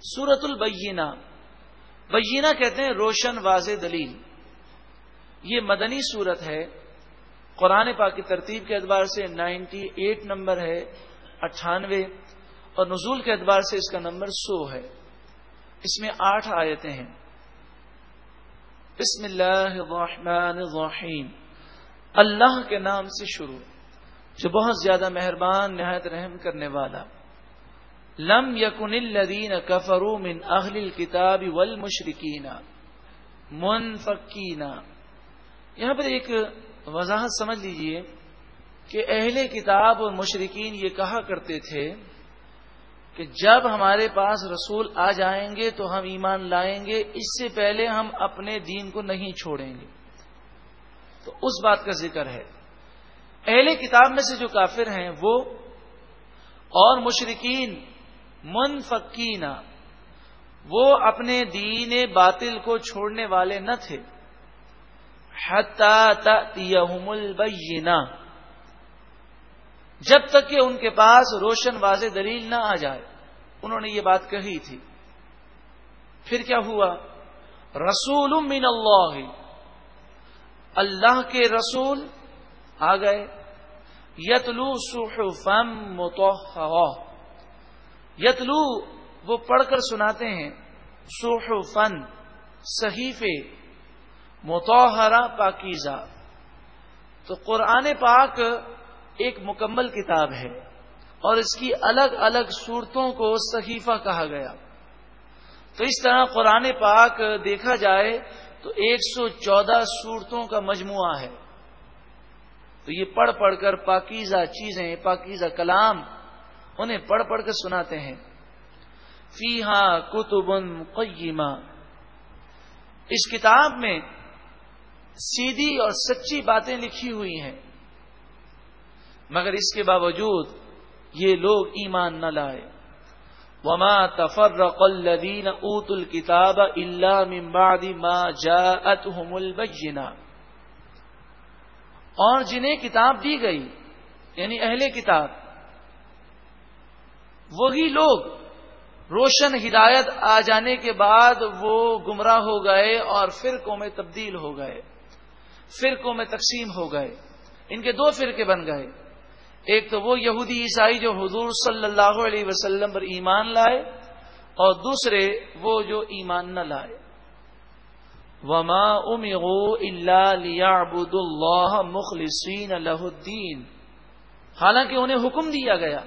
سورت البینہ۔ بینہ کہتے ہیں روشن واضح دلیل۔ یہ مدنی صورت ہے۔ قرآن پاک کی ترتیب کے اعتبار سے نائنٹی ایٹ نمبر ہے، اٹھانوے۔ اور نزول کے اعتبار سے اس کا نمبر سو ہے۔ اس میں آٹھ آیتیں ہیں۔ بسم اللہ الرحمن الرحیم۔ اللہ کے نام سے شروع، جو بہت زیادہ مہربان، نہایت رحم کرنے والا۔ لم یقن الدین کفرو من اہل الکتاب والمشرکین منفقین. یہاں پر ایک وضاحت سمجھ لیجیے کہ اہل کتاب اور مشرقین یہ کہا کرتے تھے کہ جب ہمارے پاس رسول آ جائیں گے تو ہم ایمان لائیں گے، اس سے پہلے ہم اپنے دین کو نہیں چھوڑیں گے۔ تو اس بات کا ذکر ہے۔ اہل کتاب میں سے جو کافر ہیں وہ اور مشرقین منفقین، وہ اپنے دین باطل کو چھوڑنے والے نہ تھے۔ البینہ، جب تک کہ ان کے پاس روشن واضح دلیل نہ آ جائے، انہوں نے یہ بات کہی تھی۔ پھر کیا ہوا؟ رسول من اللہ اللہ کے رسول آ گئے۔ یتلو صحفم متوحرہ یتلو، وہ پڑھ کر سناتے ہیں صحفن صحیفے متوحرہ پاکیزہ۔ تو قرآن پاک ایک مکمل کتاب ہے اور اس کی الگ الگ صورتوں کو صحیفہ کہا گیا۔ تو اس طرح قرآن پاک دیکھا جائے تو ایک سو چودہ صورتوں کا مجموعہ ہے۔ تو یہ پڑھ پڑھ کر پاکیزہ چیزیں، پاکیزہ کلام انہیں پڑھ پڑھ کر سناتے ہیں۔ فی ہاں کتب قیمہ۔ اس کتاب میں سیدھی اور سچی باتیں لکھی ہوئی ہیں۔ مگر اس کے باوجود یہ لوگ ایمان نہ لائے۔ وما تفرق الذين اوتوا الكتاب الا من بعد ما جاءتهم البينه اور جنہیں کتاب دی گئی یعنی اہل کتاب وہی لوگ روشن ہدایت آ جانے کے بعد وہ گمراہ ہو گئے اور فرقوں میں تبدیل ہو گئے، فرقوں میں تقسیم ہو گئے۔ ان کے دو فرقے بن گئے۔ ایک تو وہ یہودی عیسائی جو حضور صلی اللہ علیہ وسلم پر ایمان لائے اور دوسرے وہ جو ایمان نہ لائے۔ وما ليعبد اللہ مخلصین اللہ الدین حالانکہ انہیں حکم دیا گیا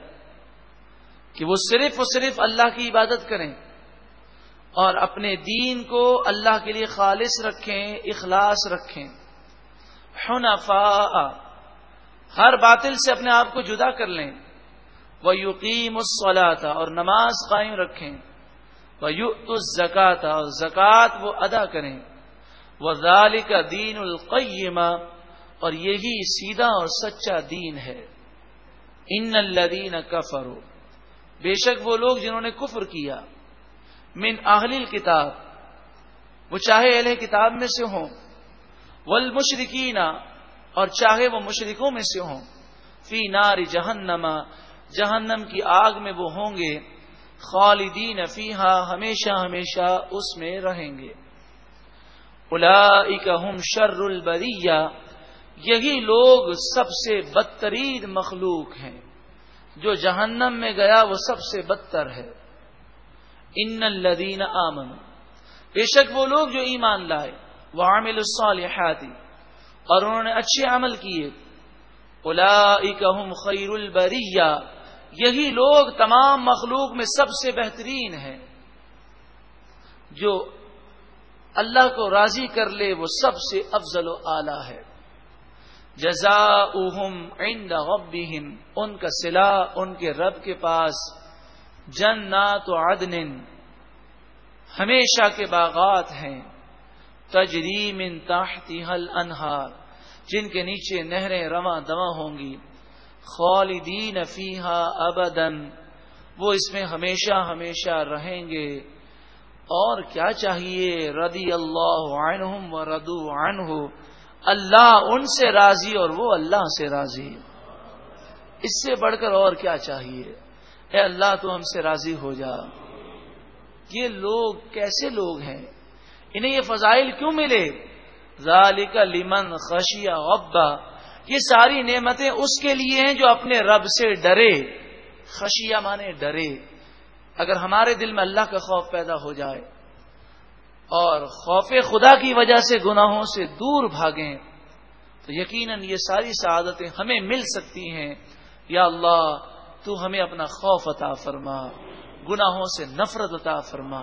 کہ وہ صرف اور صرف اللہ کی عبادت کریں اور اپنے دین کو اللہ کے لیے خالص رکھیں، اخلاص رکھیں۔ حنفاء، ہر باطل سے اپنے آپ کو جدا کر لیں۔ وہ یقین اور نماز قائم رکھیں۔ وہ یو اور زکوٰۃ وہ ادا کریں۔ وہ ذالک کا دین القیمہ اور یہی سیدھا اور سچا دین ہے۔ ان الدین کفرو بے شک وہ لوگ جنہوں نے کفر کیا من اہل کتاب وہ چاہے اہل کتاب میں سے ہوں، والمشرکین اور چاہے وہ مشرکوں میں سے ہوں، فی نار جہنما جہنم کی آگ میں وہ ہوں گے، خالدین فیہا ہمیشہ ہمیشہ اس میں رہیں گے۔ ہم شر البریہ، یہی لوگ سب سے بدترین مخلوق ہیں۔ جو جہنم میں گیا وہ سب سے بدتر ہے۔ ان الدین آمن بے شک وہ لوگ جو ایمان لائے وہ عامل الصالحاتی اور انہوں نے اچھے عمل کیے۔ الاکہم خیر البریہ۔ یہی لوگ تمام مخلوق میں سب سے بہترین ہیں۔ جو اللہ کو راضی کر لے، وہ سب سے افضل و اعلی ہے۔ جزا عند ربهم ان کا سلا ان کے رب کے پاس، جنات عدن، ہمیشہ کے باغات ہیں، تجری من تحتی حل انہار جن کے نیچے نہریں رواں دواں ہوں گی، خالدین فیحا ابدن وہ اس میں ہمیشہ ہمیشہ رہیں گے۔ اور کیا چاہیے؟ ردی اللہ عنہم و ردو عنہ اللہ ان سے راضی اور وہ اللہ سے راضی. اس سے بڑھ کر اور کیا چاہیے؟ اے اللہ، تو ہم سے راضی ہو جا. یہ لوگ کیسے لوگ ہیں؟ انہیں یہ فضائل کیوں ملے؟ ذالک لمن خشیا غبا یہ ساری نعمتیں اس کے لیے ہیں جو اپنے رب سے ڈرے. خشیا مانے ڈرے. اگر ہمارے دل میں اللہ کا خوف پیدا ہو جائے اور خوف خدا کی وجہ سے، گناہوں سے دور بھاگیں۔ تو یقیناً یہ ساری سعادتیں ہمیں مل سکتی ہیں۔ یا اللہ، تو ہمیں اپنا خوف عطا فرما، گناہوں سے نفرت عطا فرما۔